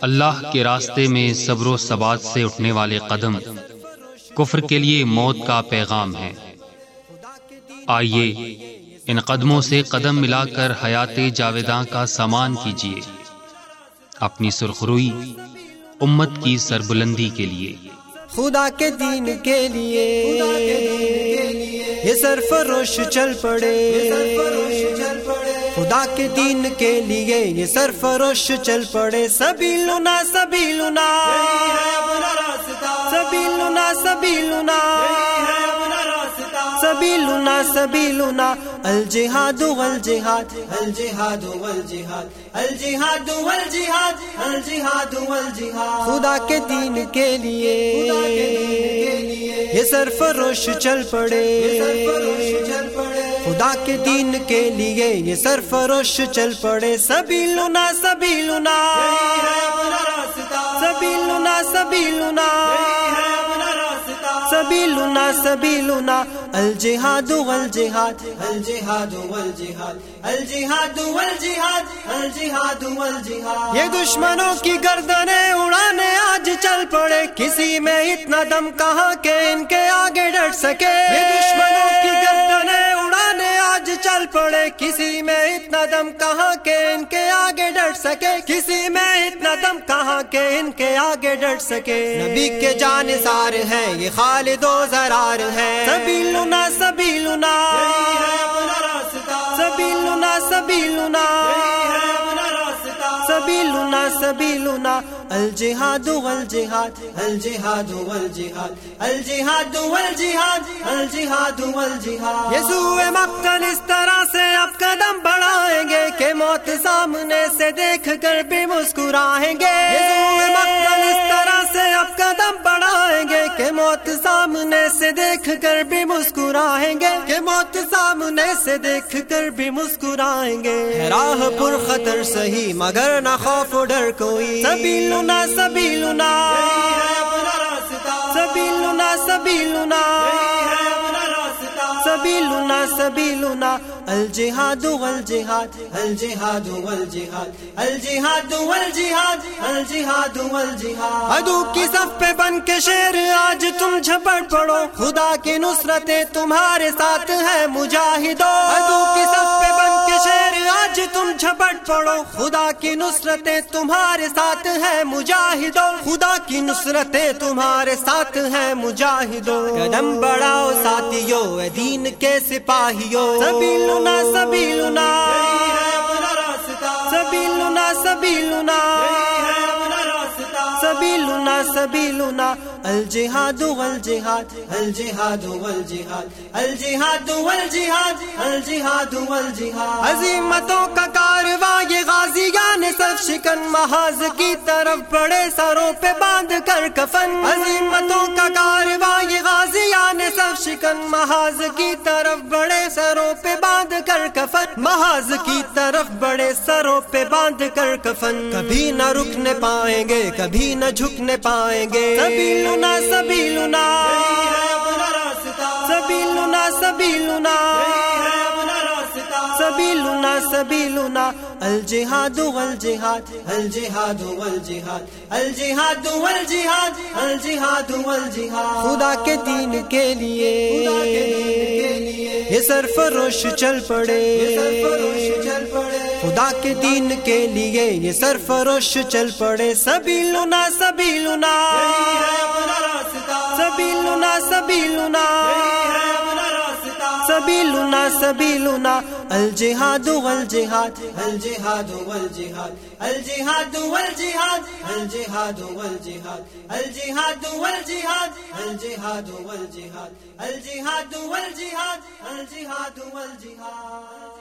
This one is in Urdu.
اللہ کے راستے میں صبر و ثبات سے اٹھنے والے قدم کفر کے لیے موت کا پیغام ہے۔ آئیے ان قدموں سے قدم ملا کر حیات جاویداں کا سامان کیجیے۔ اپنی سرخروئی امت کی سربلندی کے لیے۔ خدا کے دین کے لیے یہ سرفروش چل پڑے۔ خدا کے دین کے لیے یہ سرفروش چل پڑے۔ سبھی لنا سبھی لنا سبھی لنا سبھی لنا سبھی لنا سبھی لنا الجہاد والجہاد الجہاد والجہاد الجہاد والجہاد الجہاد۔ والجہاد خدا کے دین کے لیے یہ سرفروش چل پڑے۔ خدا کے دین کے لیے یہ سرفروش چل پڑے۔ سبھی لنا سبھی لنا سبھی لنا سبھی لنا سبھی لنا سبھی لنا الجہاد والجہاد الجہاد والجہاد الجہاد والجہاد الجہاد۔ والجہاد یہ دشمنوں کی گردنیں اڑانے آج چل پڑے۔ کسی میں اتنا دم کہاں کہ ان کے آگے ڈٹ سکے۔ یہ دشمنوں کی چل پڑے کسی میں اتنا دم کہاں کہ ان کے آگے ڈٹ سکے؟ کسی میں اتنا دم کہاں کہ ان کے آگے ڈٹ سکے؟ نبی کے جان سار ہے یہ خالد و زرار ہے سبھی لنا سبھی لنا سبھی لنا سبھی لنا سبھی لنا سبھی لنا الجہاد والجہاد الجہاد والجہاد الجہاد والجہاد الجہاد والجہاد۔ یسوع مکن اس طرح سے اب قدم بڑھائیں گے کہ موت سامنے سے دیکھ کر بھی مسکرائیں گے۔ یسوع مکن اس طرح سے اب قدم بڑھائیں گے کہ موت سامنے سے دیکھ کر بھی مسکرائیں گے کہ موت سامنے سے دیکھ کر بھی مسکرائیں گے۔ راہ پر خطر سہی مگر نہ خوف ڈر کوئی۔ سبھی لنا سبھی لنا سبھی لنا سبھی لنا سبھی لنا سبھی لنا الجهاد والجهاد الجهاد والجهاد الجهاد والجهاد الجهاد والجهاد. ادو کی صف پہ بن کے شیر آج تم جھپڑ پڑو، خدا کی نصرتیں تمہارے ساتھ ہے مجاہدو. ادو کی صف پہ بن کے شیر آج تم جھپٹ پڑو۔ خدا کی نصرتیں تمہارے ساتھ ہے مجاہدو خدا کی نصرتیں تمہارے ساتھ ہے مجاہدو قدم بڑھاؤ ساتھیو دین کے سپاہیو سبھی لنا سبھی لنا سبيلنا الجهاد والجهاد الجهاد والجهاد الجهاد والجهاد الجهاد والجهاد عظیمتوں کا کارواں یہ غازیان صف شکن، محاذ کی طرف بڑے سروں پہ باندھ کر کفن۔ عظیمتوں کا کارواں یہ شکن محاذ کی طرف بڑے سروں پہ باندھ کر کفن۔ محاذ کی طرف بڑے سروں پہ باندھ کر کفن۔ کبھی نہ رکنے پائیں گے، کبھی نہ جھکنے پائیں گے۔ سبھی لنا سبھی لنا سبھی لنا سبھی لنا سبيلنا سبيلنا الجہاد والجهاد الجہاد والجهاد الجہاد والجهاد الجہاد والجهاد خدا کے دین کے لیے یہ سرفروش چل پڑے۔ خدا کے دین کے لیے یہ سرفروش چل پڑے۔ سبیلنا سبیلنا۔ سبیلنا سبیلنا۔ سبيلنا سبيلنا. الجهاد والجهاد الجهاد والجهاد. الجهاد والجهاد الجهاد والجهاد. الجهاد والجهاد الجهاد والجهاد. الجهاد والجهاد الجهاد والجهاد.